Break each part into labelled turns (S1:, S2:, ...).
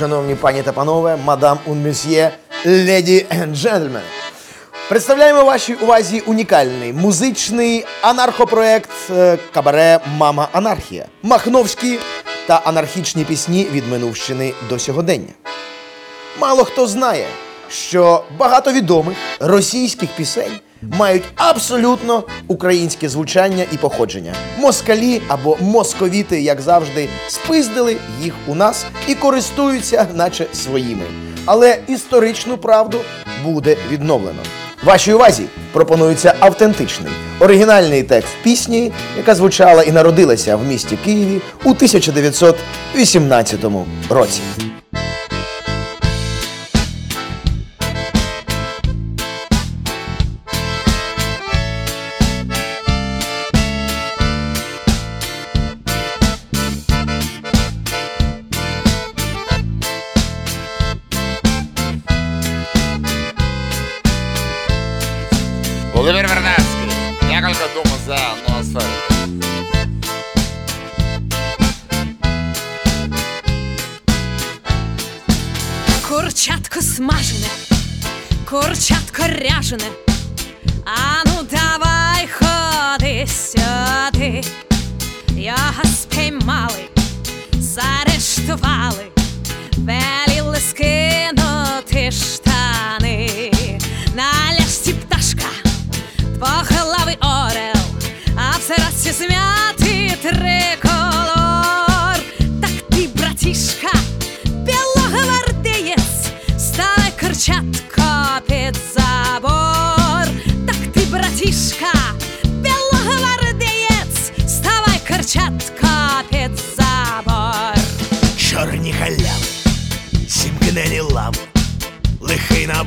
S1: шановні пані та панове, мадам un месьє, леді джентльмени. Представляємо вашій увазі унікальний музичний анархопроект е, Кабаре Мама Анархія. Махновські та анархічні пісні від минувщини до сьогодення. Мало хто знає, що багато відомих російських пісень мають абсолютно українське звучання і походження. Москалі або московіти, як завжди, спиздили їх у нас і користуються, наче своїми. Але історичну правду буде відновлено. Вашій увазі пропонується автентичний оригінальний текст пісні, яка звучала і народилася в місті Києві у 1918 році.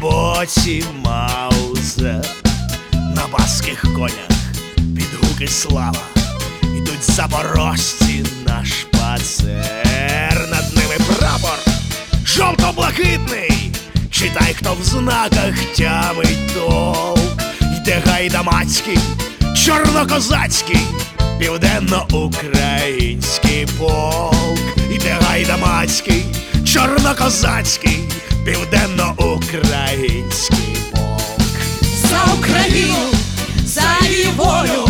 S2: Боці маузер, на баских конях під гуки слава, ідуть запорожці на шпацер, над ними прапор жовто-блакитний. Читай, хто в знаках тямить толк, йде гайдамацький, чорнокозацький, південно-український полк, іде гайдамацький, чорнокозацький, південно-український полк.
S3: За Україну, за її волю,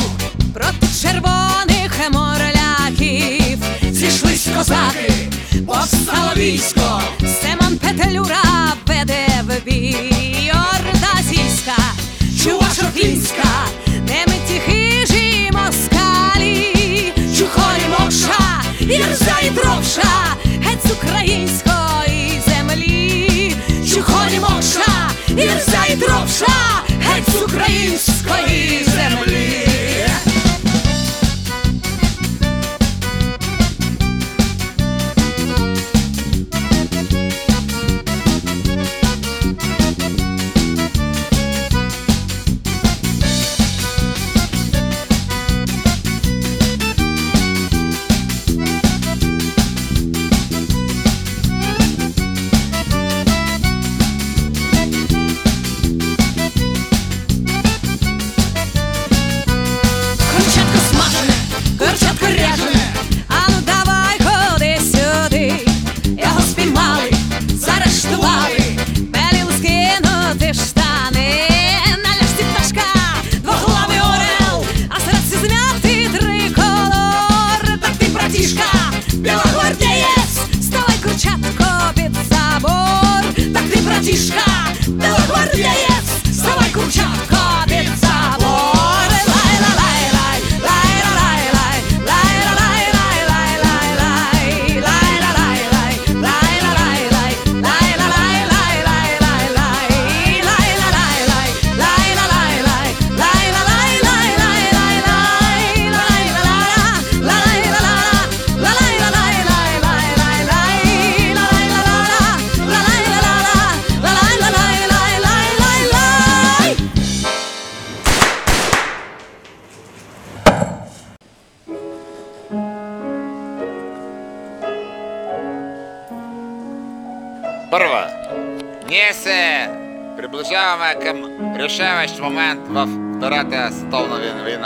S3: проти червоних морляків зійшлись козаки, повстало військо, Семен Петлюра веде в бій. Ордазійська, Чувашо-фінська, немиті хижі москалі, Чухорі мокша, ірза і дровша, геть з української дровша, геть з української землі.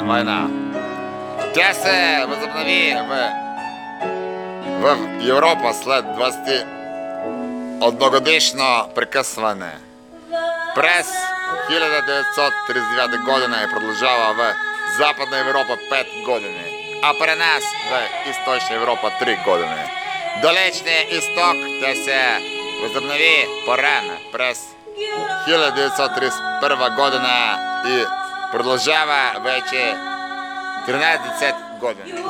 S4: война. Тясы возобнови в, в Європу след 21-годишно прикасване. Прес 1939 година і продовжала в Западна Європа 5 години, а при нас в Істочна Європа 3 години. Далечний істок та се возобнови порана прес 1931 година і и продължава вече 13 години.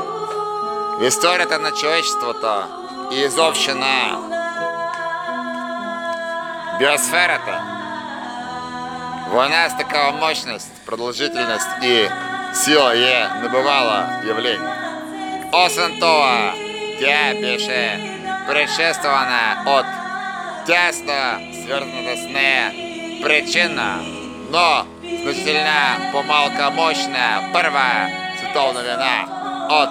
S4: В историята на човечеството и изобщо на биосферата война с такава мощност, продължителност и сила е небывало явление. Освен това, тя беше предшествана от тясно свързаната с нея причина, но значително по-малка мощна Първа световна война от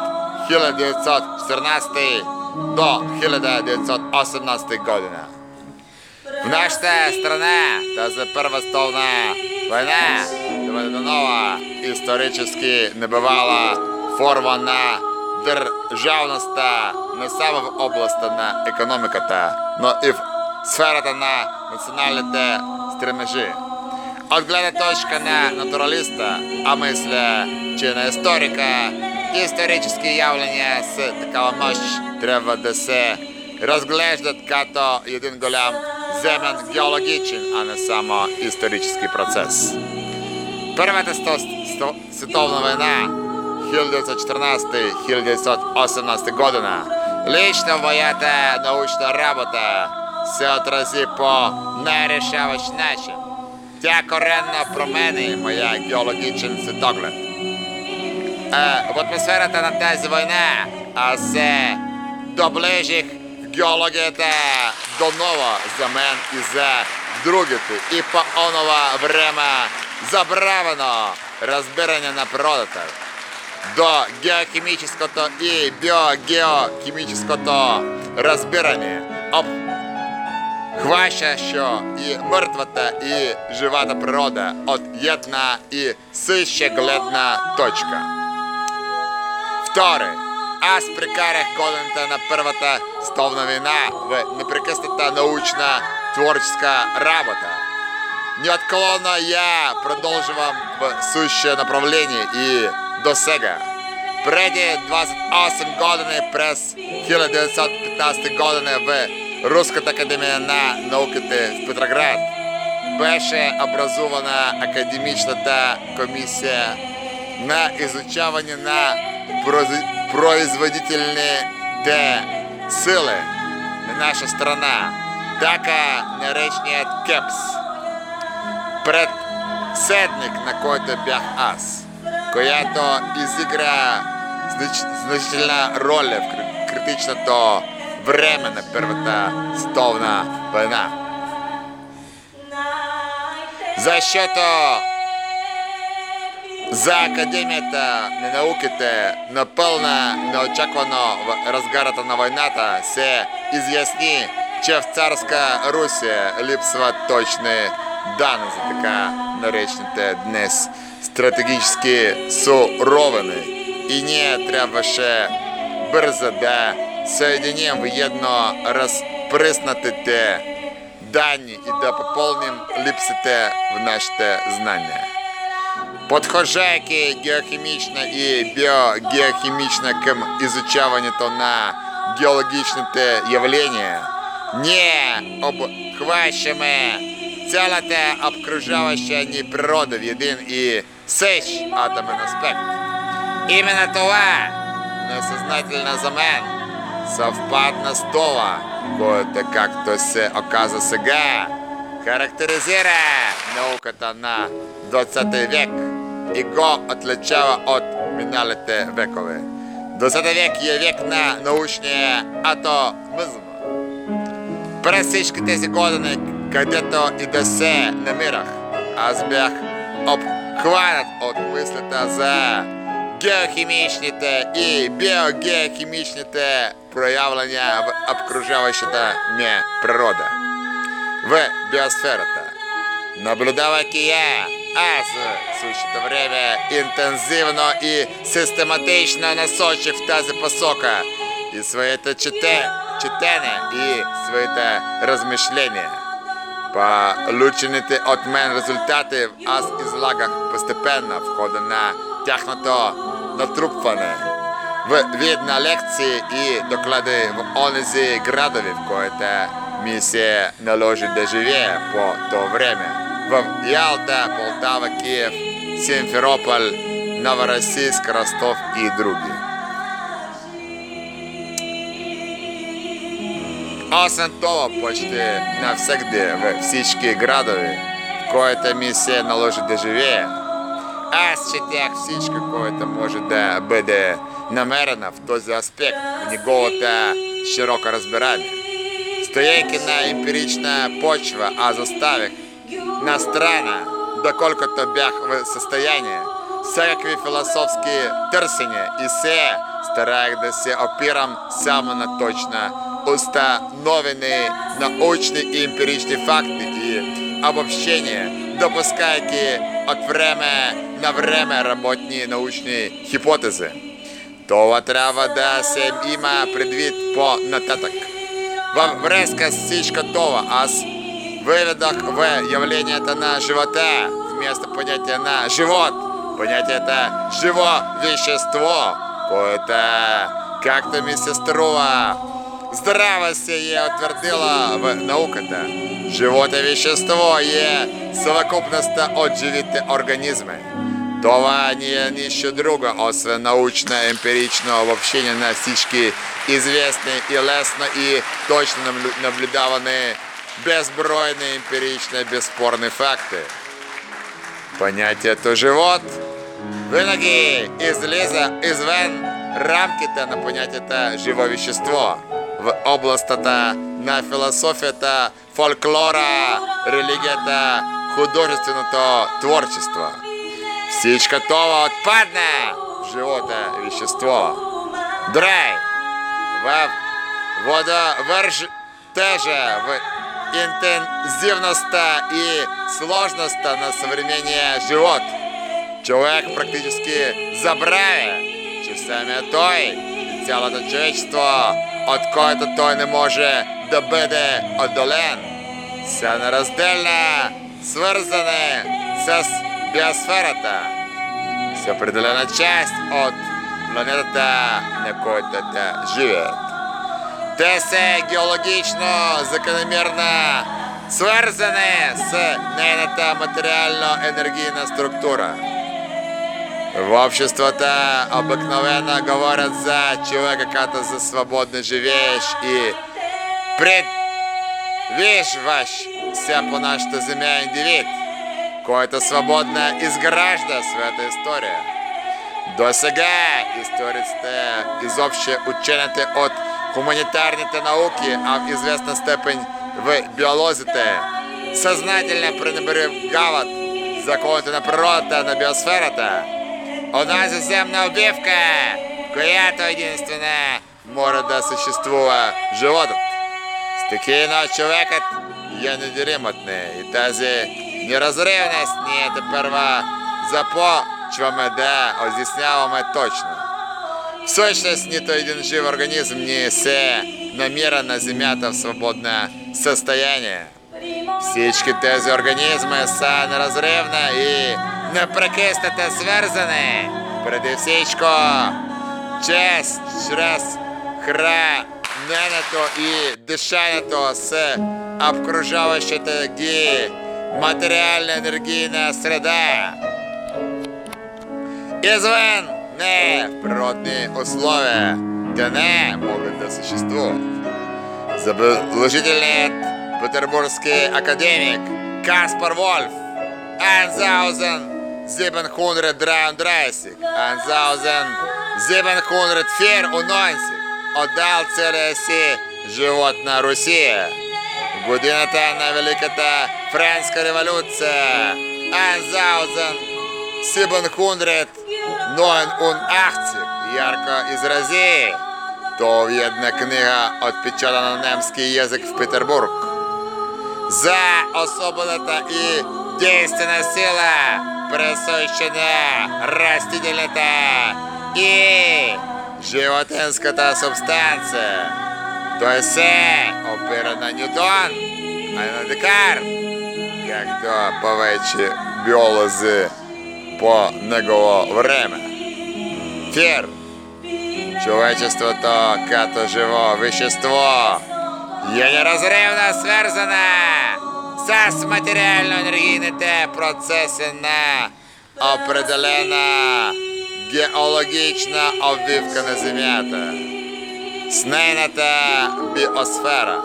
S4: 1914 до 1918 година. В нашата страна тази първа столна война доведе исторически небывала форма на държавността не само в областта на економиката, но и в сферата на националните стремежи. От гледна точка на натуралиста, а мисля, че на историка, исторически явления с такава мощ трябва да се разглеждат като един голям земен геологичен, а не само исторически процес. Първата световна война 1914-1918 година лично моята научна работа се отрази по най-решаващ начин. Тя коренно промени моя геологичен светоглед. Е, в атмосферата на тази война се доближих геологията до нова за мен и за другите и по онова време забравено разбиране на природата до геохимическото и биогеохимическото разбиране, обхващащо и мъртвата и живата природа от една и съща гледна точка. Вторе, аз прекарах годината на първата стовна вина в непрекъсната научна творческа работа. Неотклонно я продължавам в същее направление и до сега. Преди 28 години през 1915 година в Руската академия на науките в Петроград. Беше образувана академичната комисия на изучаване на производителните сили. На наша страна, така нареченият КЕПС, председник на който бях аз която изигра значителна роля в критичното време на Първата световна война. Защото за Академията на науките напълна неочаквано в разгарата на войната се изясни, че в царска Русия липсват точни данни за така наречените днес стратегически суровини и ние трябваше бързо да съединим в едно разпръснатите данни и да попълним липсите в нашите знания. Подхождайки геохимично и биогеохимично към изучаването на геологичните явления, ние обхващаме цялата обкружаваща ни природа в един и същ атомен аспект. Именно това несъзнателно за мен съвпадна с това, което, както се оказа сега, характеризира науката на 20 век и го отличава от миналите векове. 20 век е век на научния атомизъм. През всички тези години, където и да се намирах, аз бях обхванат от мислята за геохимичните и биогеохимичните проявления в обкружаващата ме природа, в биосферата. Наблюдавайки я, аз в същото време интензивно и систематично насочих в тази посока и свои-то чите, читания и свои-то размышления. Получените от мен резултати аз излагах постепенно в хода на тяхното натрупване в вид на лекции и доклади в онези градови, в които ми се наложи да живея по то време. В Ялта, Полтава, Киев, Симферополь, Новороссийск, Ростов и други. Освен това, почти навсегде във всички градове, в които ми се наложи да живея, аз четях всичко, което може да бъде намерено в този аспект в неговата широко разбирание. Стоейки на емпирична почва, аз оставих на страна, доколкото бях в състояние, всякакви философски търсения и се стараех да се опирам само на точна установени научни и емпирични факти и обобщения, допускайки от време на време работни научни хипотези. Това трябва да се има предвид по-нататък. Във връзка с всичко това аз выведох в явленията на живота вместо понятия на живот, понятието живо вещество, което, както ми се струва, здраво се е утвердила в науката. Живот е вещество е съвокупността от живите организми. Това не е нищо друго, освен научно-емпирично обобщение на всички известни и лесно и точно наблю- наблюдавани безбройни емпирични безспорни факти. Понятието живот винаги излиза извън рамките на понятието живо вещество в областта на философията, фолклора, религията, художественото творчество. Всичко това отпадна в живота вещество. Драй в водовържтежа, в интензивността и сложността на современния живот. Човек практически забравя, че самия той? И цялото човечество, от което той не може да бъде отдален, са неразделно свързани с биосферата, с определена част от планетата, на който те живеят. Те са геологично закономерно свързани с нейната материално-енергийна структура. В обществата обикновено говорят за човека като за свободно живееш и предвижваш се по нашата земя индивид, който свободно изгражда своята история. До сега историците изобщо учените от хуманитарните науки, а в известна степен в биолозите, съзнателно пренебрегават законите на природата, на биосферата. Онази земна обивка, която единствена може да съществува животът. Стихийно човекът е неделим от и тази неразривност ние тепърва започваме да изясняваме точно. Всъщност нито един жив организм не се намира на Земята в свободно състояние. Всички тези организми са неразривни и непрекъснато свързани. Преди всичко, чрез, чрез храненето и дишането с обкружаващата енергийна среда. Извън не в природни условия, не могат да съществуват. Забележителният петербургский академик Каспар Вольф, Анзаузен 733, Анзаузен 794, отдал целия си живот на Русия. В годината на Великата Френска революция Анзаузен 789 ярко изрази то в една книга, отпечатана на немски язик в Петербург. За особената и действена сила, пресуща на растителната и животинската субстанция. Той се опира на Ньютон, а не на Декар, както повече биолози по негово време. Фир. Човечеството като живо вещество е неразривно свързане с материално-енергийните процеси на определена геологична обвивка на Земята с нейната биосфера.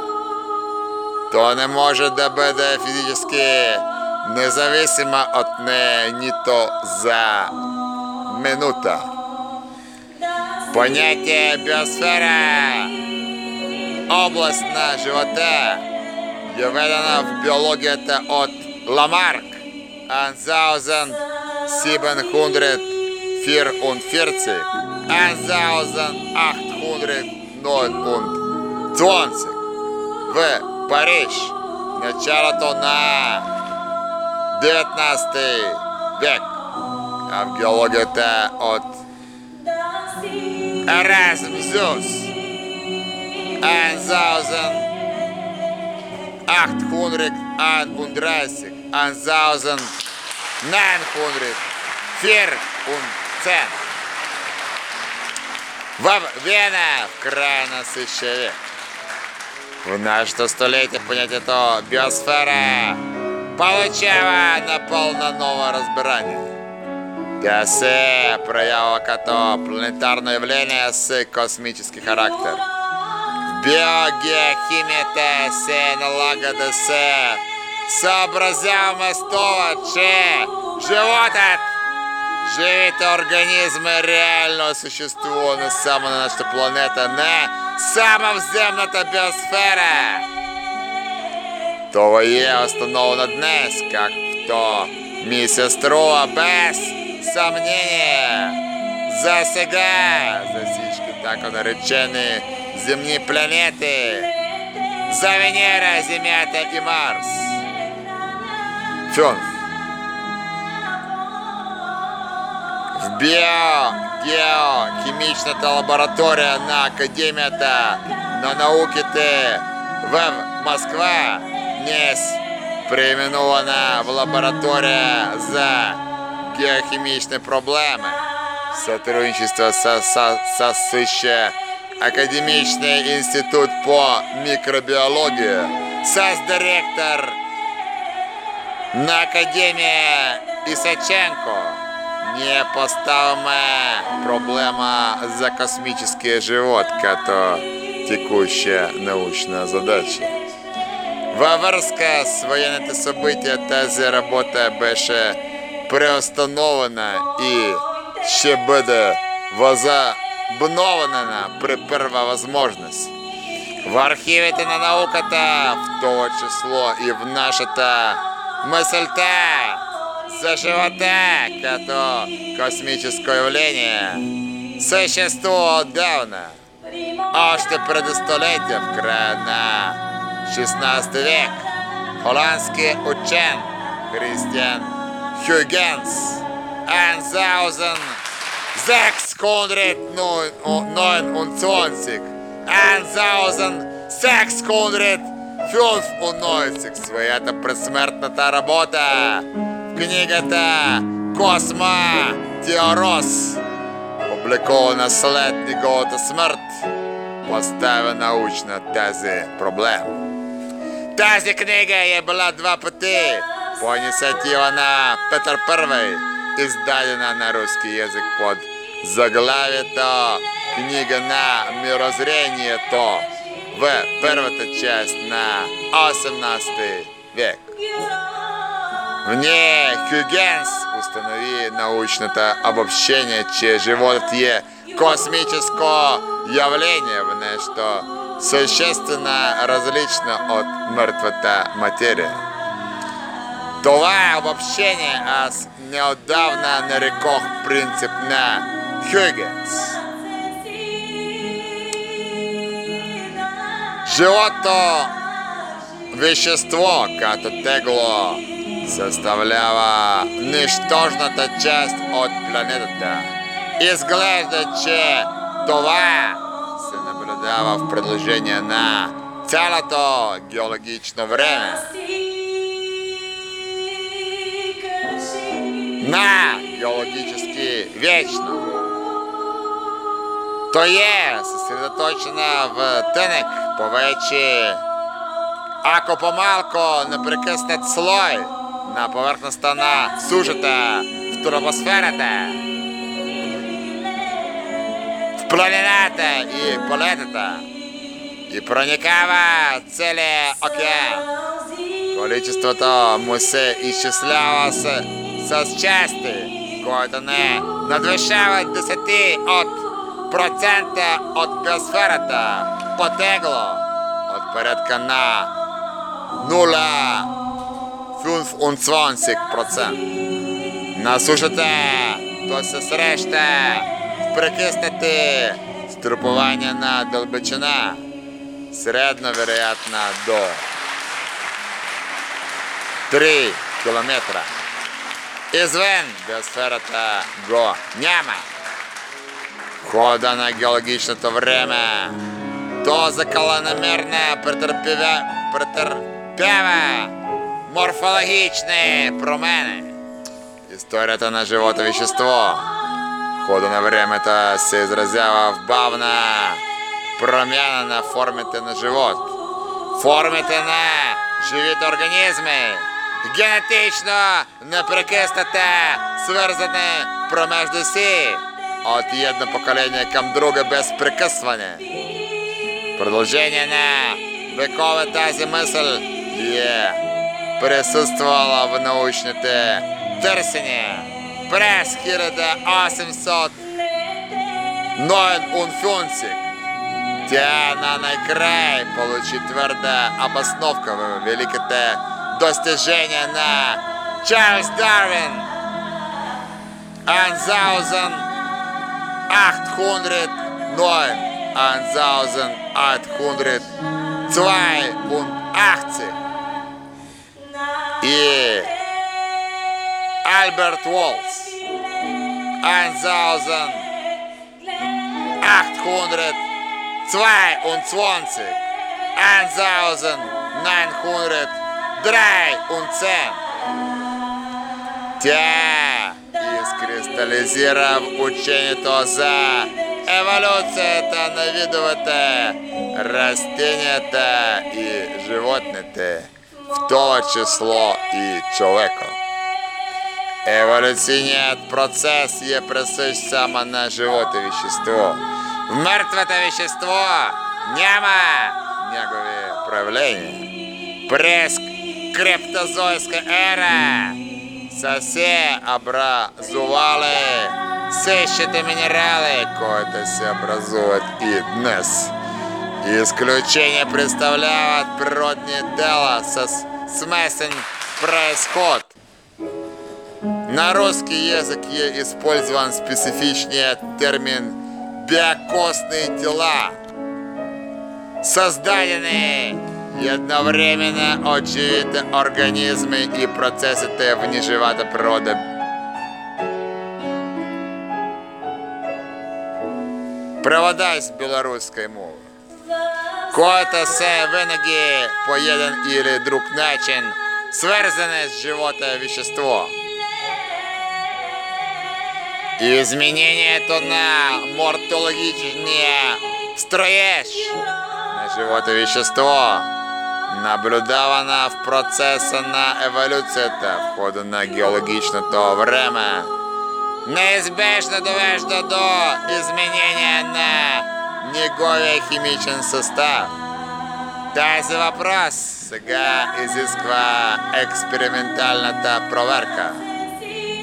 S4: То не може да бъде физически независима от нея нито за минута. Понятие биосфера област на живота е введена в биологията от Ламарк 1744 1820 в. Париж. Началото на 19 век, а в геологията от Erasmus. 1831 1914 в Вена в края на същия век. В нашето столетие понятието биосфера получава напълно ново разбирание. Тя се проявява като планетарно явление с космически характер. В биогеохимията се налага да се съобразяваме с че животът, живите организми реално съществува не само на нашата планета, не само в земната биосфера. Това е установено днес, както ми се струва без съмнение. За сега, за всички така наречени земни планети, за Венера, Земята и Марс. Фюнф. В биогеохимичната лаборатория на Академията на науките в Москва днес преименувана в лаборатория за геохимични проблеми. Сътрудничество с, с, с същия Академичный институт по микробиологии. С директор на Академия Исаченко не поставяме проблема за космический живот като текущая научная задача. Във връзка с военните събития тази работа беше преустановена и ще бъде възобновена при първа възможност. В архивите на науката, в това число и в нашата мисълта за живота като космическо явление, съществува отдавна. Още преди столетия в края на 16 век. Холандски учен Христиан Хюгенс. Анзаузен. 629 Анзаузен. 695 своята предсмъртната работа книгата Косма Теорос. Публикована след неговата смърт поставя научна тази проблем. Тази книга е била два пъти по инициатива на Петър I, издадена на руски язик под заглавието Книга на мирозрението в първата част на 18 век. В ней Хюгенс установи научното обобщение, че животът е космическо явление в нещо съществено различно от мъртвата материя. Това обобщение аз неотдавна нарекох принцип на Хюгенс. Живото вещество като тегло съставлява нищожната част от планетата. Изглежда, че Това се наблюдава в продължение на цялото геологично време. На геологически вечно. Той е съсредоточена в тънък, повече, ако по-малко непрекъснат слой на повърхността на сушата в тропосферата, в планината и полетата и проникава целия океан. Количеството му се изчислява с, с части, което не надвишава десети от процента от биосферата потегло от порядка на 0,25%. На сушата то се среща в прекъснати струпувания на дълбочина, средно вероятно до 3 километра. Извън биосферата го няма. Хода на геологичното време то закаланамерно претърпява, претърпява морфологични промени. Историята на живото вещество в хода на времето се изразява в бавна промяна на формите на живот. Формите на живите организми генетично непрекъснато свързани промежду си от едно поколение към друго без прекъсване. Продължение на векове тази мисъл е присъствала в научните търсения през 1800 Ноен Унфюнцик. Тя на най-край получи твърда обосновка в великите достижения на Чарльз Дарвин. 1809 1882 и Альберт Уолс 1822 1913 Тя изкристализира в учението за еволюцията на видовете, растенията и животните, в това число и човека. Еволюционният процес е присъщ само на живото вещество. В мертвото вещество няма негови проявления. През криптозойска ера са се образували същите минерали, които се образуват и днес. Изключение представляват природни тела с смесен происход. На русский язык использован специфичный термин «биокосные тела», создаденные едновременно от живите организми и процесите в неживата природа. Превода з білоруської мови. Коїта се виноги по или друг начин связаны с животное вещество. Изменение то на мортологичное строеж на живото вещество наблюдавано в процессе на еволюцията в хода на геологичното време неизбежно довежда до изменения на неговия химичен състав. Тази въпрос сега изисква експерименталната проверка.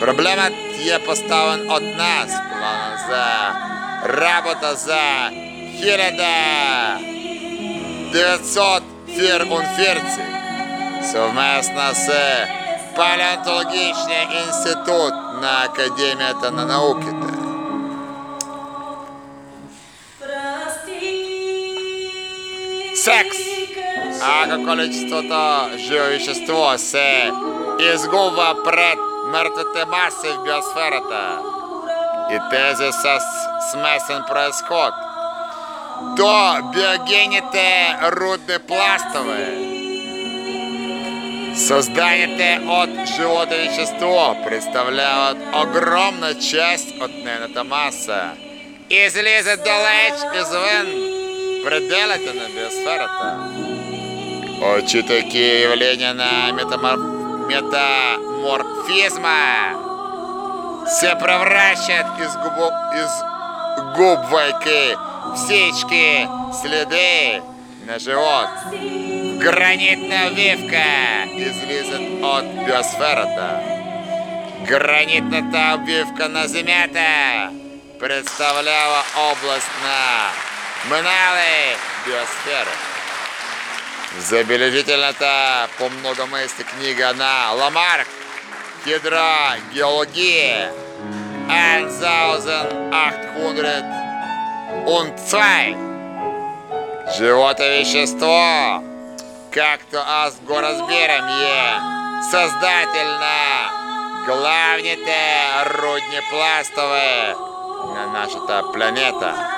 S4: Проблемът е поставен от нас плана за работа за 1944 съвместно с Палеонтологичния институт на Академията на науките. Секс. Ако количеството живо вещество се изгубва пред мъртвите маси в биосферата, и тезиса с- смесен происход, то биогените рудны пластовые, Созданите от живота вещество представляют огромную часть от нейната маса. Излиза далеч извън пределите на биосферата. Очи такие явления на метамор- метаморфизма се превращают из, губу... из губвайки всички следы на живот. Гранитна обвивка излізет от біосферата. Гранитната обвивка на земята представляла область на минали биосферы. Забележительната по многомысте книга на Ламарк Гидрогеология 1802 Живото вещество както аз го разбирам є создательна главните рудні пластове на нашата планета.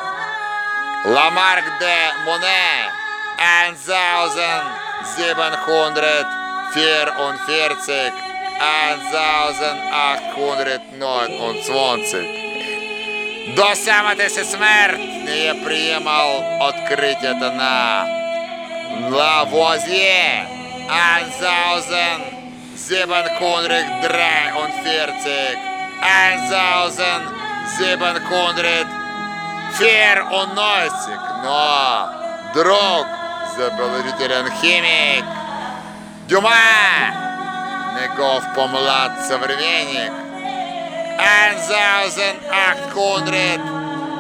S4: Ламарк де Моне 1744 1829 До самата си смерть не є приємал откриття на Драйонферцик, Анзаузен, Зебенкунрик, Фер Оносик, но друг, забележителен химик, Дюма, Негов помлад современник, Анзаузен, Ахткунрик,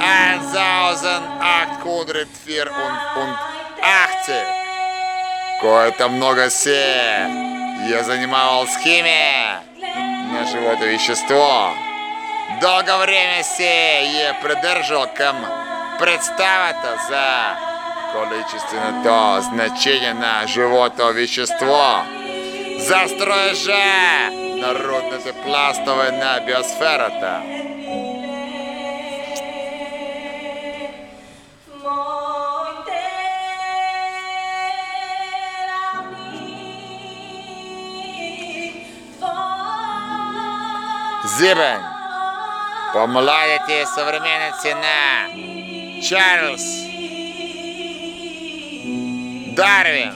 S4: Анзаузен, Ахткунрик, Фер und Ахтик. Кое-то много се. Я занималась химией на живое вещество. Долго время се я придерживал кам представата за количественное значение на живото вещество. Застрой же народното пластове на биосферата. Зибен, помладите современницы на Чарльз. Дарвин.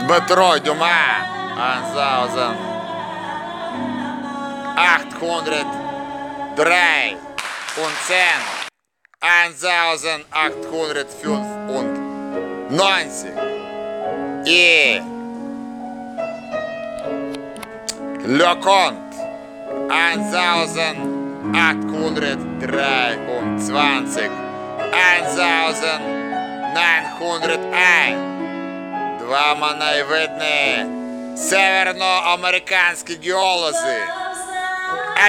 S4: Дмитро Дюма, Анзаузен, 800 Дрей, Унцен, Анзаузен, 805 und 90. И Леконт, 1823, 1901. Два найвидні северноамериканські геолози.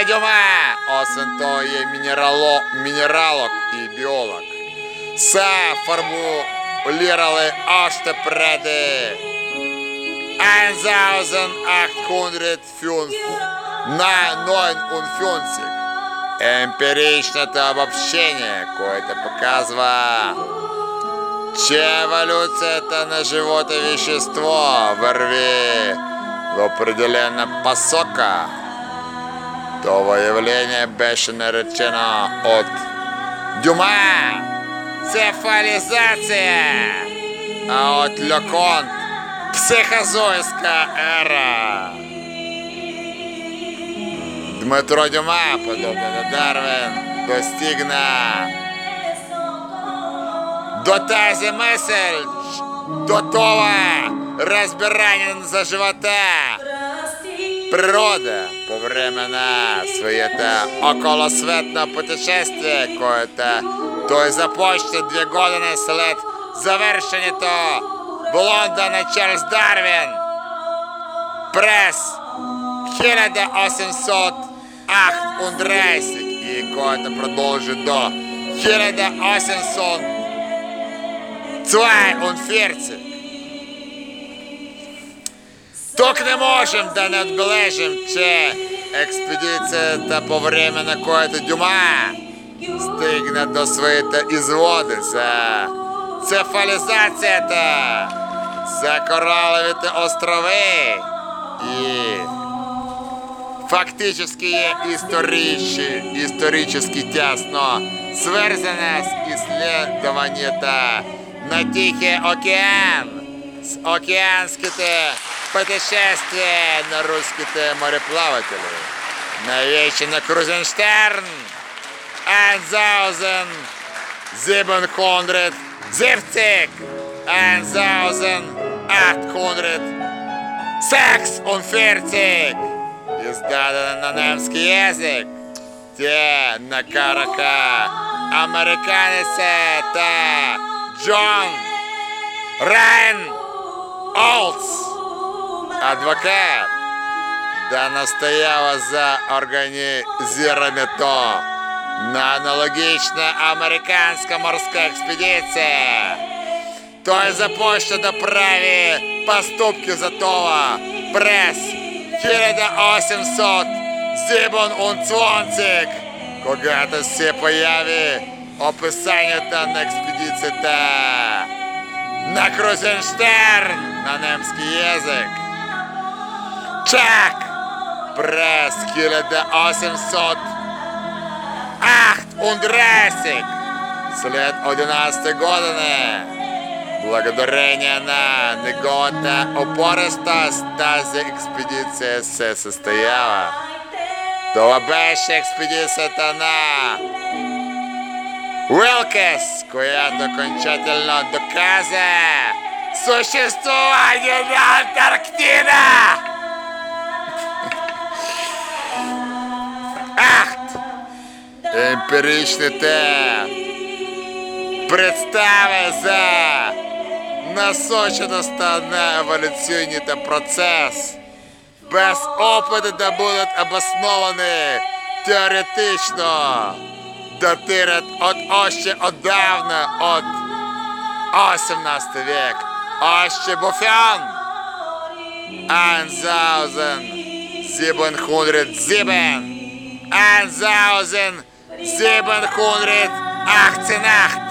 S4: Едюма, осен то є мінерало, мінералог і біолог. Са формулірали аж преди 1805 на 59. Емпіричне обобщення, кое-то показує Че эволюция это на живое вещество в рве в определенно посока, то выявление беше наречено от Дюма цефализация, а от Леконт психозойская эра. Дмитро Дюма, подобно на Дарвин, достигна. До тази мисль, до того разбирания за живота. Природа по времена своето околосветно путешествие, което той започне две години след. Завершението в Лондона Чарльз Дарвин през 1838 и което продължи до. 1800 42. Тук не можем да не отбележим, че експедицията по време на което Дюма стигна до своите изводи за цефализацията, за кораловите острови и фактически е историчи, исторически тясно свързана с изследванията на Тихия океан, с океанските пътешествия на руските мореплаватели, най-вече на Крузенштерн, Анзаузен, Зибенхундред, Зевцик, Анзаузен, Атхундред, Секс Унферцик, издадена на. Те накараха американецата Джон Райан Олдс, адвокат, да настоява за организирането на аналогична американска морска експедиция. Той да прави поступки за това през 1800 Зибон Унцвонцик, когато се появи описанията на експедицията. На Крузенштерн на немски язик. Чак! През 1800 Ахт Ундресик след 11 година Благодарение на неговата опорестост тази експедиция се състоява. Това беше експедицията на Уилкес, която окончателно доказа съществуване на Антарктида! Ахт! Емпиричните представи за насочено стане еволюційний процес. Без опиту да будуть обосновані теоретично. Датирят от още одавна, от 18 век. Още Буфян. 1707. 1718.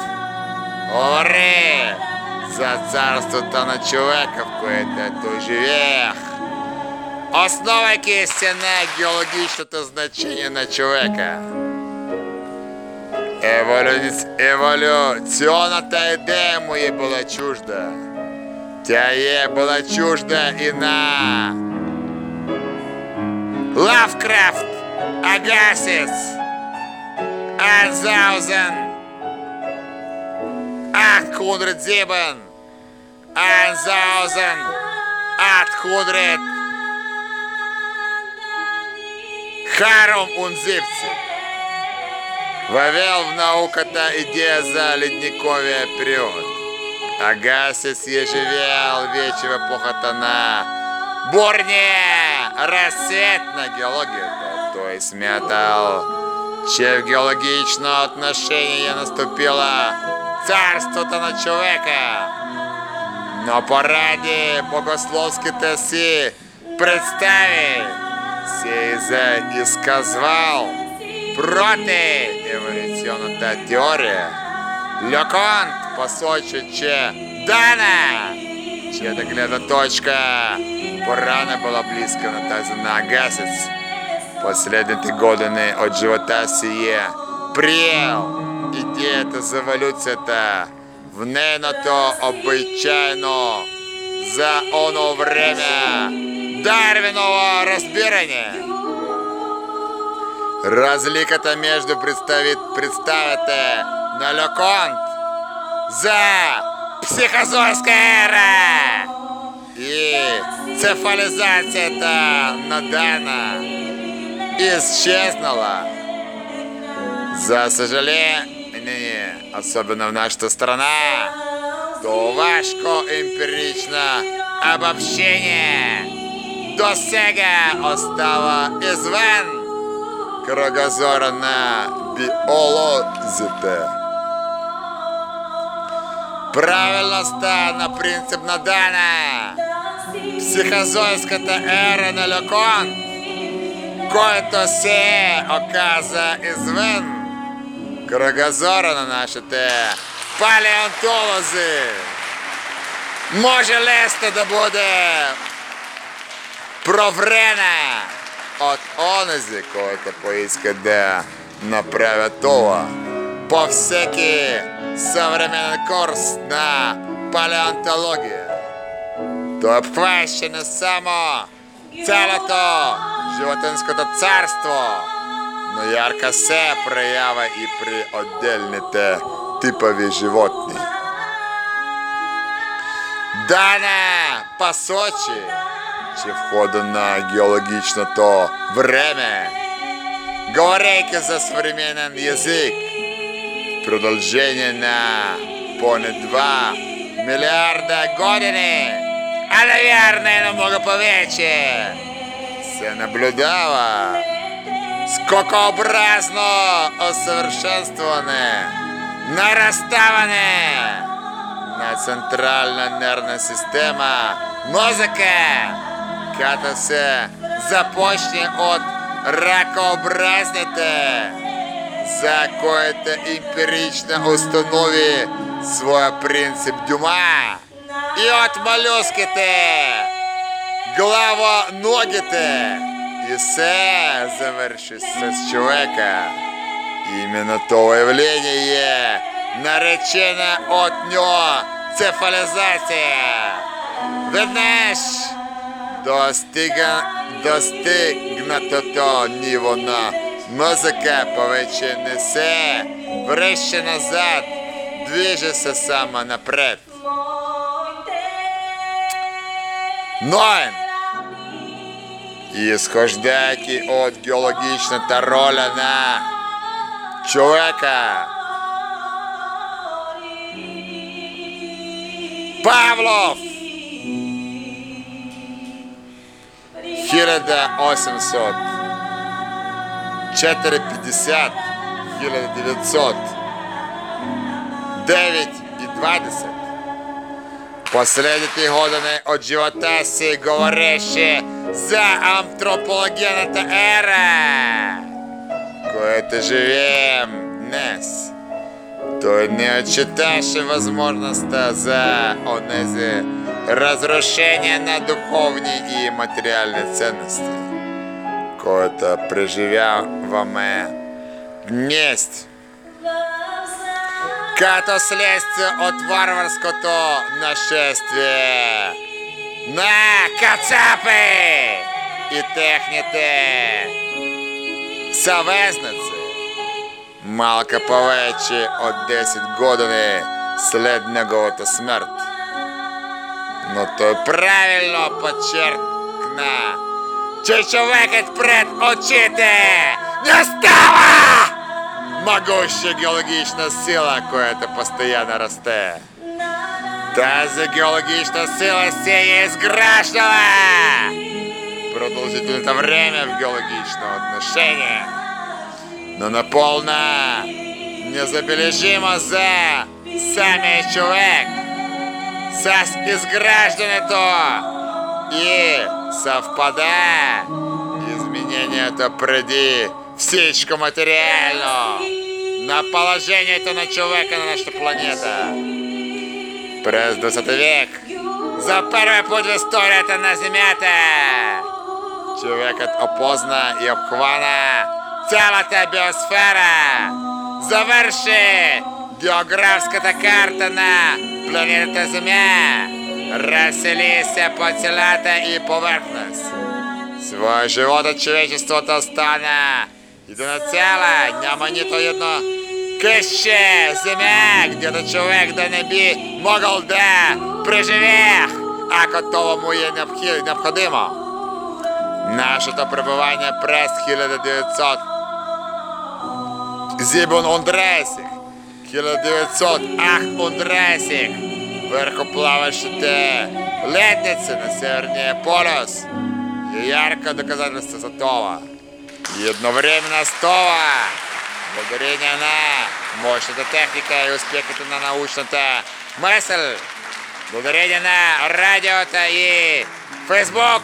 S4: Говори. За царството на човека, в което той живеех. Основайки се на геологичното значение на човека. Еволю... Еволюционната идея му е була чужда. Тя е була чужда і на Лавкрафт, Агасіс, Анзаузен, 807, 1800, Харом Унзивци. Вовел в науката идея за ледниковия период. Агасис еживел вече в эпохата на бурния разцвет на геологията. Той смятал, че в геологично отношение наступило царството на човека. Но поради богословските си представи се изказвал проти еволюционната теория. Леконт посочи, че дана, чиято гледна точка порана была близка на тази на Агасец. Последните години от живота си е приел идеята за еволюцията в нейното обичайно за оно време Дарвиново разбиране. Разликата между представит, представите на Леконт за психозойска ера и цефализацията на Дана изчезнала. За съжаление, особенно в нашата страна, това емпирично обобщение. До сега остава извън кръгозора на биолозите. Правилността на принцип на Дана психозойската ера на Лекон, който се оказа извън кръгозора на нашите палеонтолози. Може лесно да бъде проврена от онези, който поиска да направят това по всеки съвременен курс на палеонтология. Той обхваща не само цялото животинското царство, но ярко се проява и при отделните типови животни. Дана посочи, че в хода на геологичното време, говорейки за съвременен язик, в продължение на поне 2 милиарда години, а навярно и намного повече, се наблюдава скокообразно усъвършенстване, нараставане на центральна нервна система, мозъка, като се започне от ракообразните, за което емпирично установи своя принцип Дюма. И от молюските, главоногите и се завърши с човека. Именно това явление наречено от него цефализация. Веднъж достига, достигнатото ниво на мозъка повече не се връща назад, движи се само напред. Изхождайки от геологичната роля на човека, Павлов! 1800 450 1900 9 и 20 Последните години от живота си говореше за антропологената ера, която живеем днес. Той не отчиташе възможността за онези разрушения на духовни и материални ценности, които преживяваме днес. Като следствие от варварското нашествие на кацапи и техните съвестници. Малко повече от 10 години след неговата смърт. Но той правилно подчеркна, че човекът пред очите не става могуща геологична сила, която постоянно расте. Тази геологична сила се е изграждала продължителното време в геологично отношение, но напълно незабележимо за самия човек с изграждането и съвпада изменението преди всичко материално на положението на човека на нашата планета. През 20 век за първи път в историята на Земята човекът опозна и обхвана цялата биосфера. Завърши географската карта на планетата Земя. Разсели се по целата и повърхност. Своя живот от човечеството остана Єдина ціла, няма нито одно къще земя, где-то човек да не би могъл да преживее, ако това му е необхи- необходимо. Нашето пребивание през 1900 Зибун Ондресих, 1900 Ах Ондресих, върху плаващите ледници на Северния полюс. Е ярко доказателство за това. И едновременно с това, благодарение на мощната техника и успехите на научната мисъл, благодарение на радиото и Фейсбук.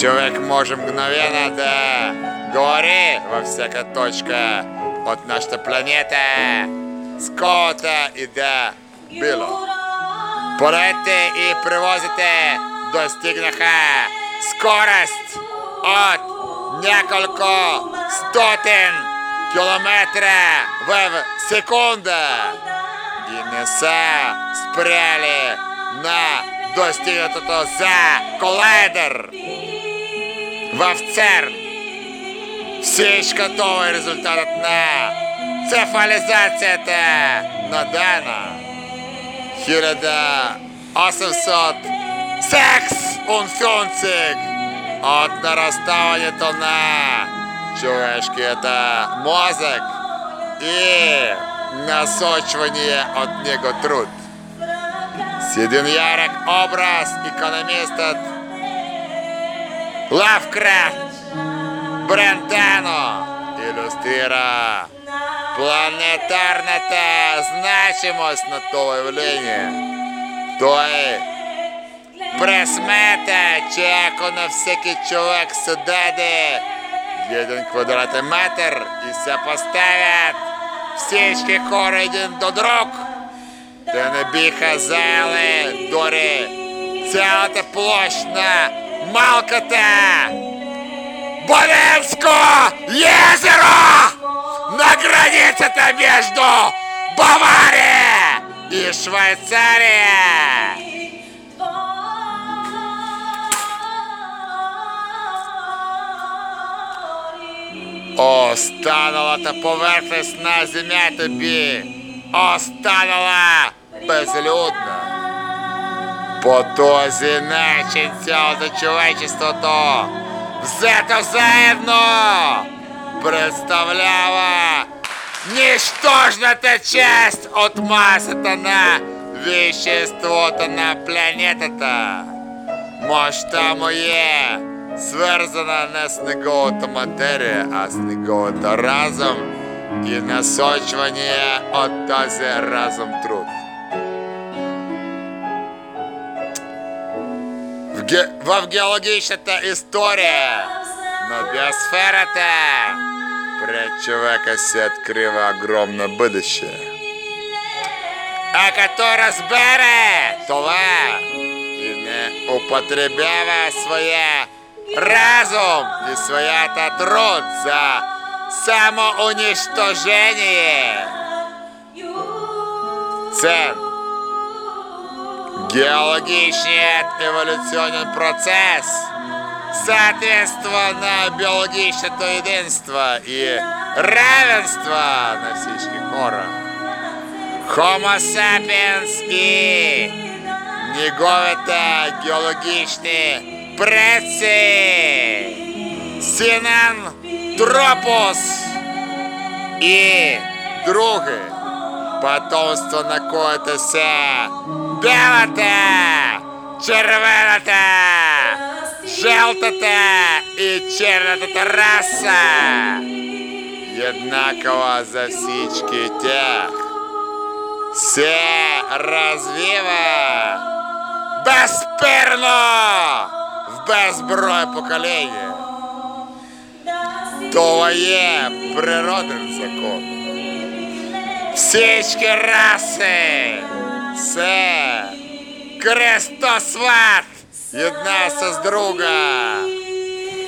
S4: Человек может мгновенно, да, говори во всякая точка от нашей планеты, з кого-то і де було. Полетите і привозите достигнуха скорость от несколько стотен километров в секунду і несе спряли на достигнутого за коллайдер в ЦЕРН. Всі готовий результат на цефалізація та надана. Хіляда 800 секс унфюнцик от нарастания тона человечки это мозг и насочивание от него труд. Сидин ярок образ экономиста Лавкрафт Брентано иллюстрира планетарната значимость на то явление. Той пресмета, че ако на всеки човек се даде един квадратен метър и се поставят. Всички хора един до друг, те не биха заели дори. Цялата площ на малката Боленско езеро. На границата между Бавария и Швейцария. Останалата поверхност на земята би останала безлюдна. По този начин цялото човечеството взето заедно представлява нищожната част от масата на веществото на планетата. Мощта му е свързана не с неговата материя, а с неговата разум и насочване от този разум труд. В, ге... в геологичната история на биосферата пред човека се открива огромно бъдеще. А като разбере това и не употребява своя разум и своята труд за самоуничтожение, цен Геологичният еволюционен процес съответства на биологичното единство и равенство на всички хора. Homo sapiens и неговите геологични предци Синан Тропос и други потомство на което се белата, червената, жълтата и черната раса. Еднакова за всички тях. Се развива безперно в безброй поколения. Това е природен закон. Всички раси се кръстосват една с друга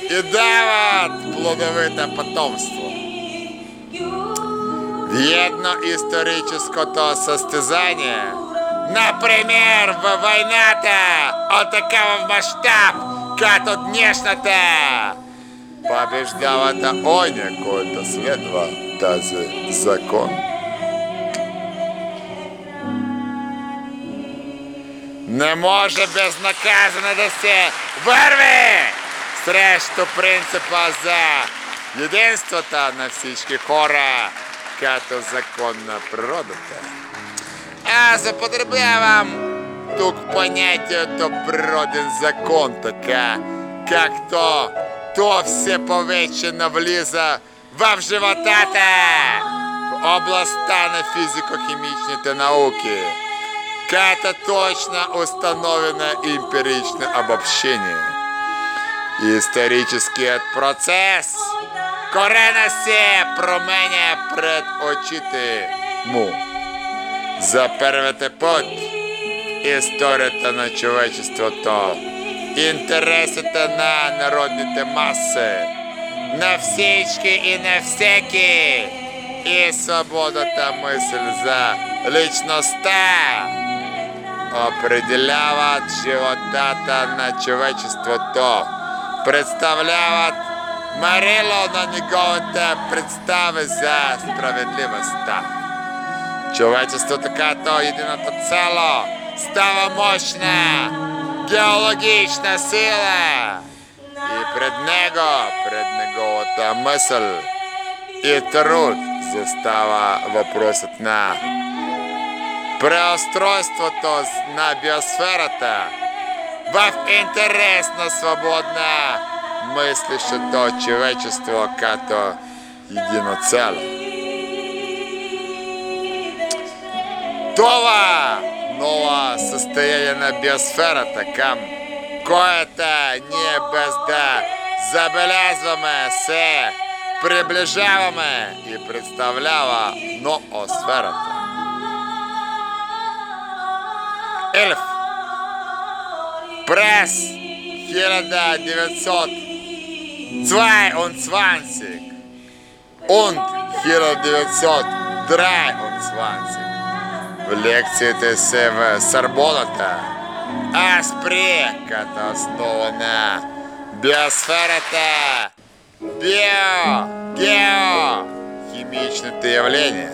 S4: и дават плодовите потомство. Едно историческото състезание, например, във войната от такава мащаб, като днешната, побеждавата оня, който следва тази закон. Не може безнаказано да се върви срещу принципа за единството на всички хора като закон на природата. Аз употребявам тук понятието природен закон, така както то все повече навлиза в животата в областта на физико-химичните науки. Это точно установлено эмпиричное обобщение. Історичний процес коренасі променя пред очити му. Запервете путь історията на човечество то інтересите на народните маси, на всички и на всеки, и свободата мисль за личността. Определяват животата на човечеството, представляват мерило на неговите представи за справедливостта. Човечеството като единото цело става мощна геологична сила. И пред него, пред неговата мисъл и труд застава въпросът на преустройството на биосферата в интерес на свободна мислещото човечество като едино цело. Това ново състояние на биосферата към което ние без да забелязваме се приближаваме и представлява ноосферата. Елф през 1922 und 1923 в лекцията се в. Сорбоната. Аз приех като основа биосферата био, гео, химичните явления.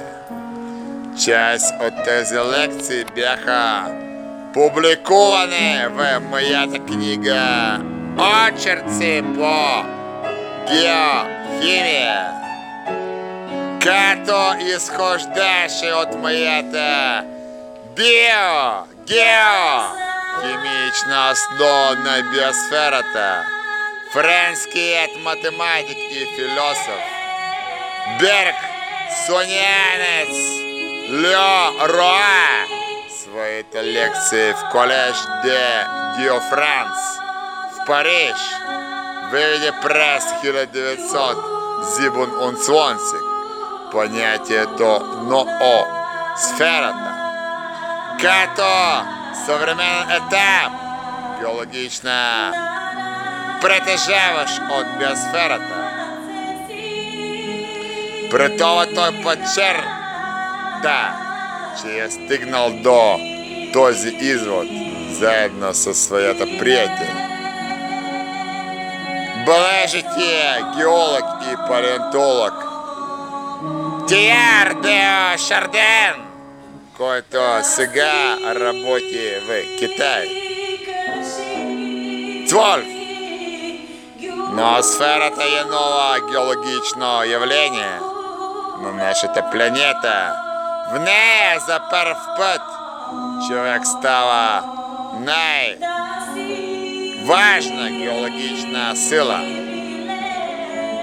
S4: Часть от тези лекции бяха публикувани в моята книга. Очерци по геохимия, като изхождаше от моята био, гео, химична основа на биосферата. Френският математик и философ. Берг Сонянец. Льо Роа. Своите лекции в коллеж де Дио Франс в Париж. Выведе пресс 1900 Зибун Унцвонсик понятието НОО сферата като съвременен етап биологична притежаваш от биосферата. При това той подчерта, че е стигнал до този извод заедно със своята приятел. Бележите геолог и палеонтолог Тиар Део Шарден, който сега работи в Китай. Цвольф Ноосферата є нове геологічне явлення на нашата планета. В неї за перв път човек става найважна геологічна сила.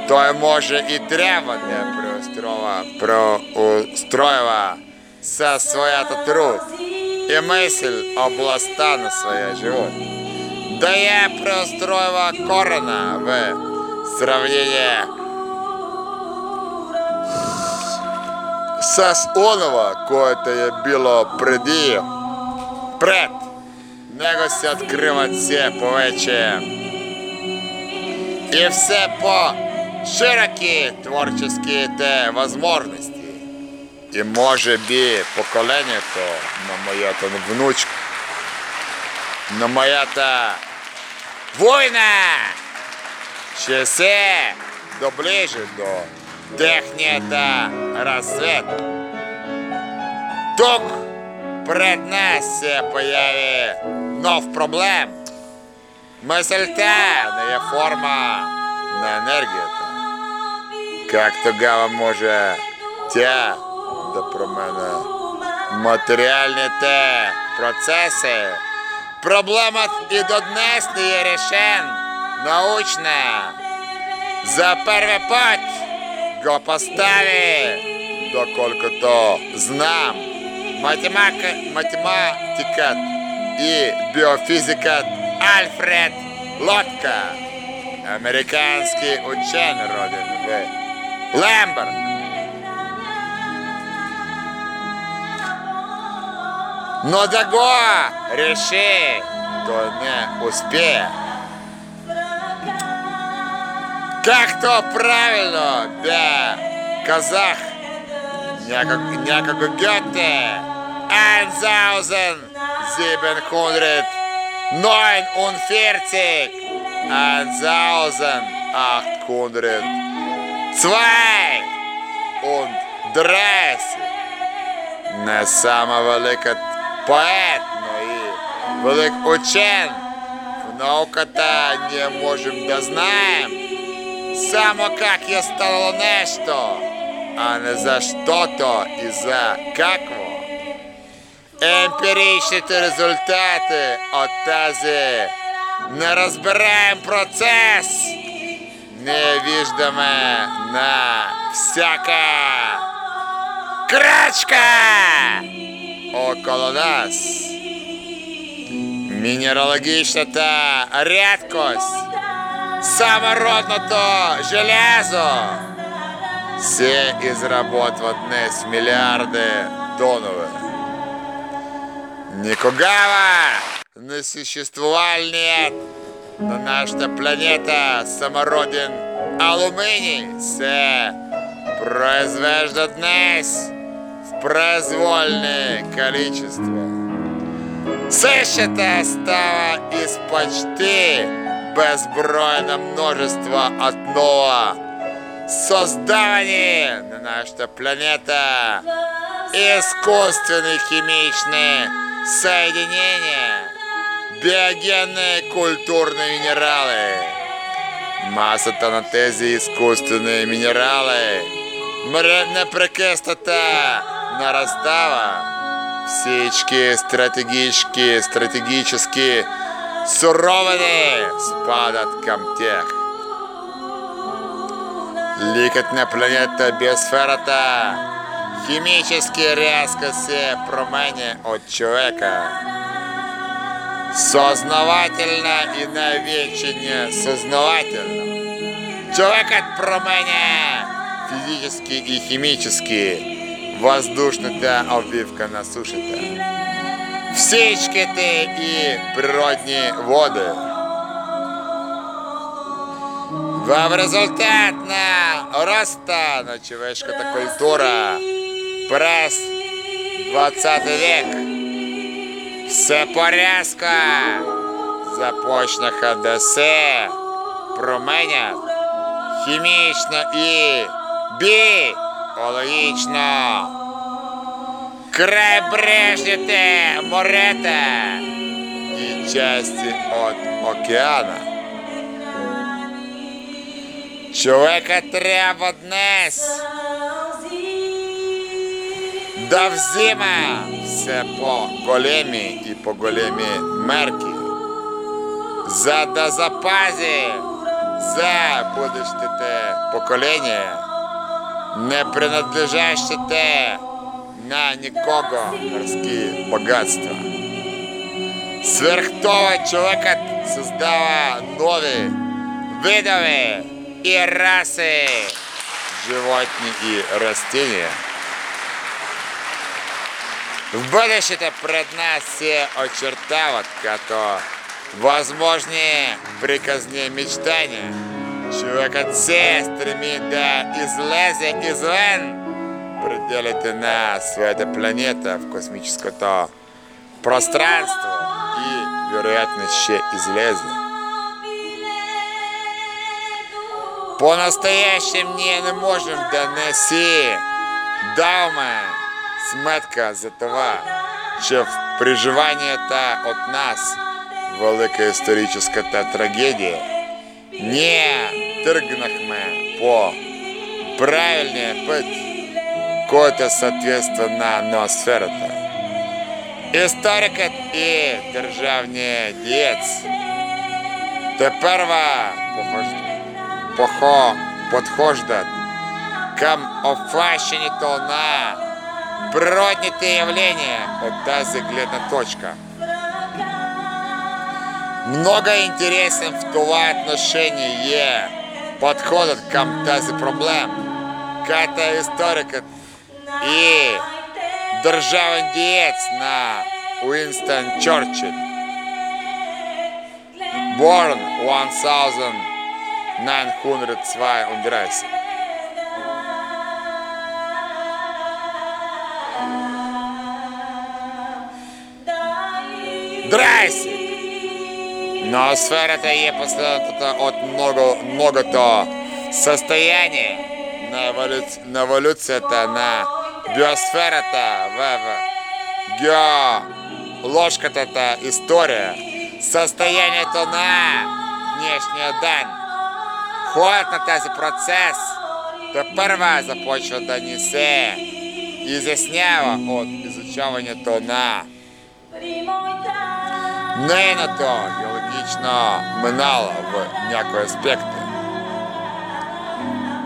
S4: Той може і треба да преустроя, преустроива със своята труд и мисль областта на своя живот. Да я преустроила корена в сравнение с онова, което е било преди, пред него се откриват все повече и все по широки творческите възможности. И може би поколението на моята внучка, на моята война ще се доближи до технията разцвет. Тук пред нас се появи нов проблем. Мисълта не е форма на енергията. Как тогава може? Тя? Да променя материалните процеси? Проблемът и до днес не е решен научно. За първи път го постави, доколкото знам, математика, математика и биофизика Альфред Лотка, американский ученый родин. В Лемберг. Но Даго реши, то не успеет. Как то правильно, да, казах, някако Гёте, 1747, 49, 1800, 2 und 30. Не сама велика поет, но и велик учен. В науката ние можем да знаем само как е ставало нещо, а не защо-то и за какво. Емпіричните результати от тази неразбираем процес не виждаме на всяка крачка около нас. Мінералогічната рідкость, самородното железо. Все изработват днес милиарды тонове. Никогава не существовал нет на нашата планета самороден алуминий се произвежда днес в произвольное количество. Същата става из почти безбройно множество отново создавани на нашата планета искусственные химичные соединения, биогенные культурные минералы. Масата на тези изкуствени минерали мре- непрекъснато нарастава. Всички стратегически, стратегически суровини спадат към тях. Ликът на планета биосферата химически рязко се променя от човека. Сознавателно и навече несознавателно. Човекът променя физически и химически въздушната обвивка на сушата. Всичките и природни води. В резултат на роста на човешката култура през 20 век Все порязка започне ХДС, променя, хімічно і біологічно. Крайбрежніте морете і часті від океана. Чоловіка треба днес. да взима все по големі і по големі мерки, за да запази за будущите покоління, не принадлежащите на нікого морські багатства. Сверх того човекът создава нові видові і раси животні і растения. В будущее пред нас все очертават като возможные приказные мечтания. Човекът се стреми да излезе извън пределите на своята планета в космическото пространство и вероятно ще излезе. По-настоящем ние не можем да не си даваме сметка за това, че в приживанията от нас велика историческата трагедия ние тръгнахме по правильния път, който съответства на ноосферата. Историкът и държавният диец те първа похож- похо- подхождат към обхващането на Природните явления от тази точка. Много интересен в това отношение е подходът към тази проблем, като историкът и държавен диец на Уинстън Чорчил. Born 1932. Здрасте! Но е последната от много, многото състояние на, еволю... на еволюцията на биосферата в геоложката история. Състоянието на днешния ден. Ходът на този процес те първа започва да ни се изяснява от изучаването на нейното геологично минало в някои аспекти.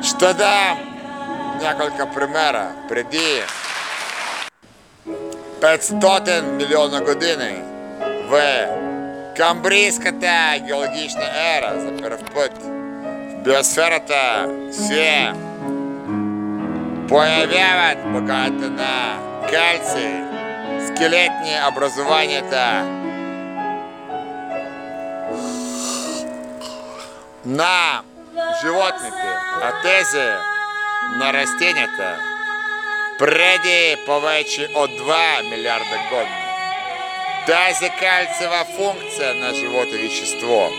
S4: Ще дам няколко примера. Преди 500 милиона години в Камбрийската геологична ера за първ път в биосферата се появяват богата на кальций скелетни образованията на животните, а тези на растенията преди повече от 2 милиарда години. Тази кальцева функция на живото вещество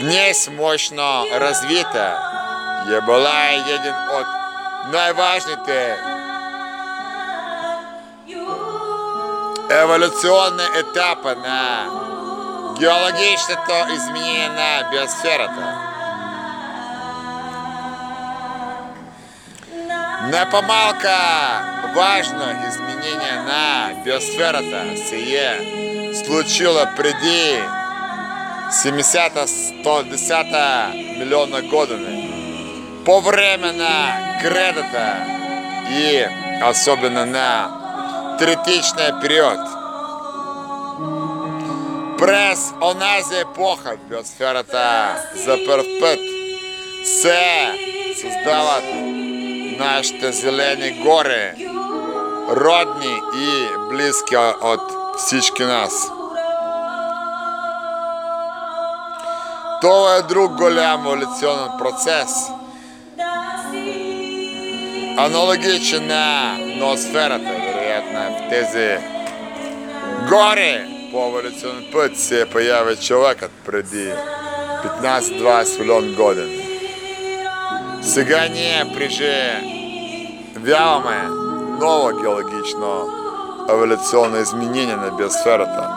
S4: днес мощно развита е била един от най-важните еволюционни етапи на геологичното изменение на биосферата. Не по-малка важно изменение на биосферата се е случило преди 70-110 милиона години по време на кредата и особено на третичния период. През онази епоха биосферата за първ път се създават нашите зелени гори, родни и близки от всички нас. Това е друг голям еволюционен процес, аналогичен на ноосферата, вероятно в тези гори по еволюционен път се появи човекът преди 15-20 милион години. Сега ние преживяваме ново геологично еволюционно изменение на биосферата.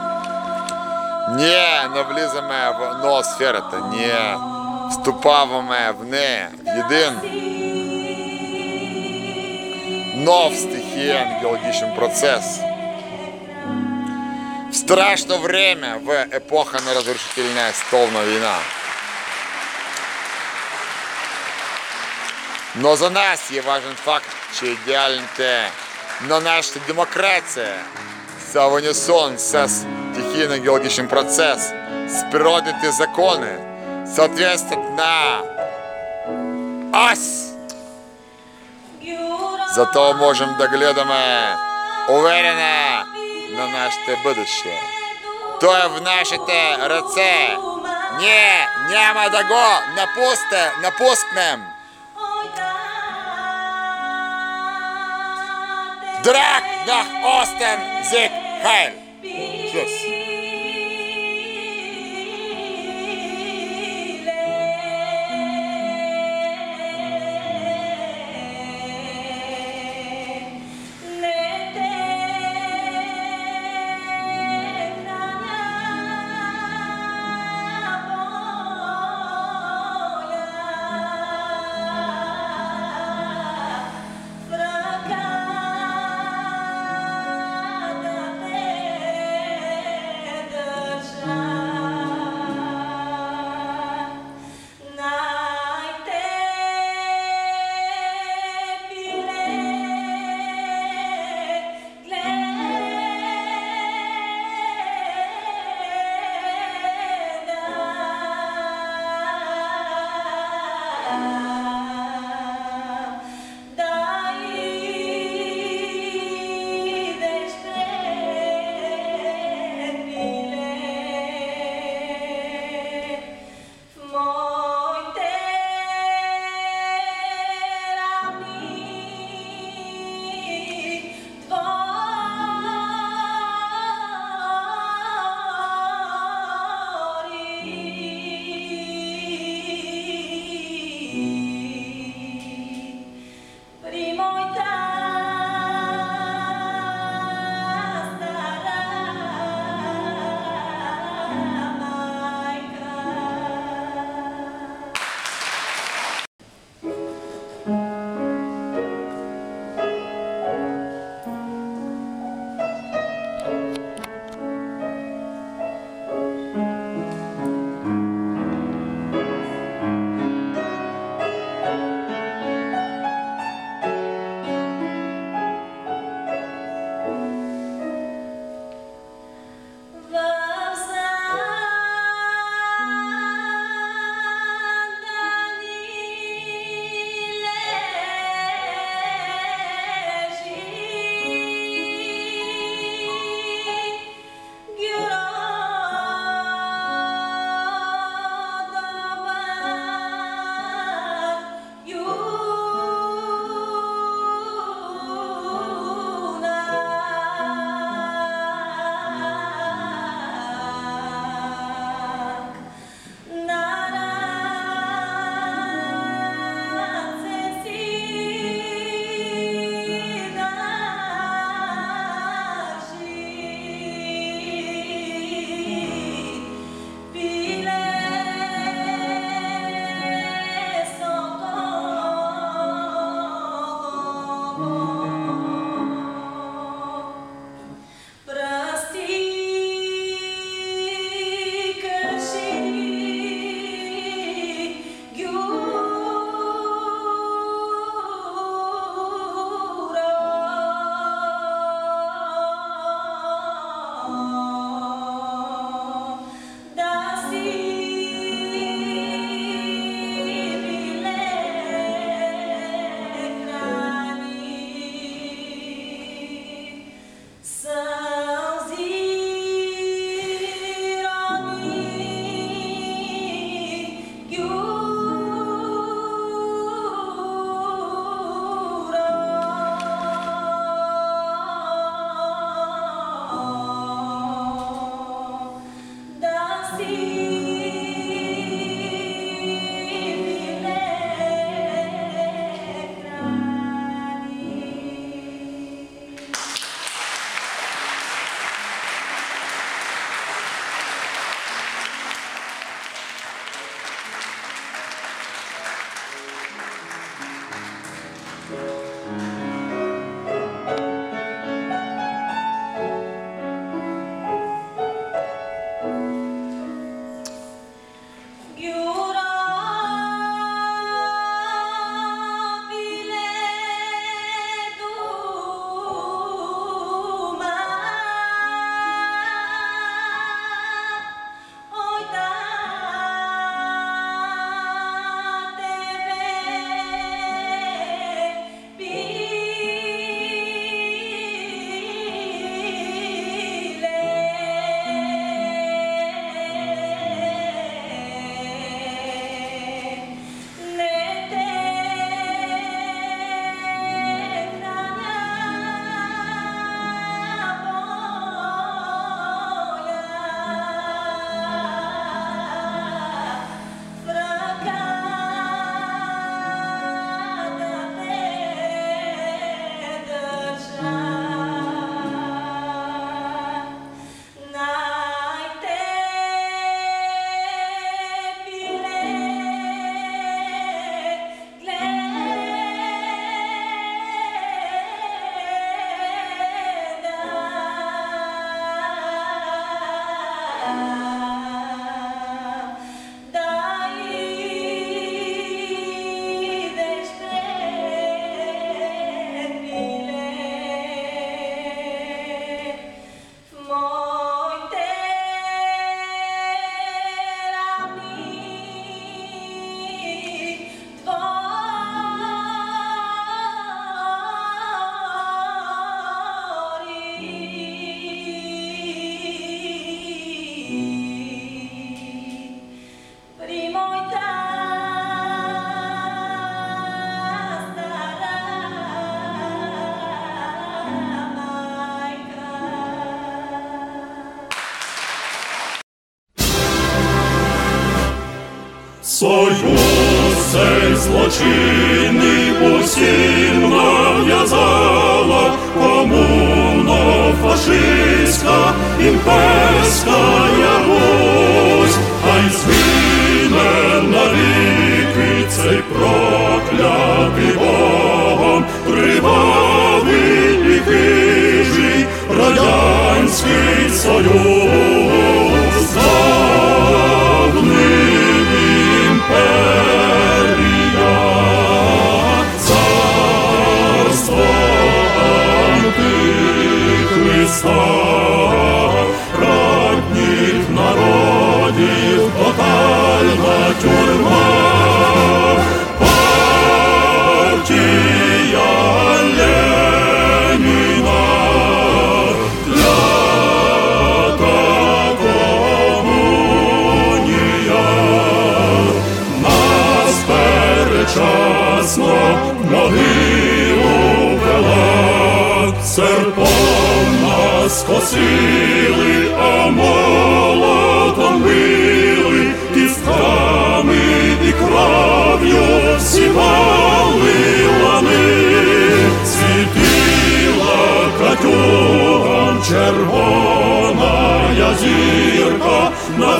S4: Ние навлизаме в ноосферата, ние вступаваме в нея един нов стихиен геологичен процес В страшно время, в эпоха на разрушительная столна война. Но за нас є важен факт, що ідеальните на наша демократія за в унісон со стихийно геологічним процес, з природні закони, соответствують на ось. Зато можем доглядами уверенно на наше будущее. То в нашите руце. Не, няма да го напусте, напускнем. Драк nach Osten sich heil. Tschüss.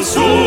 S5: На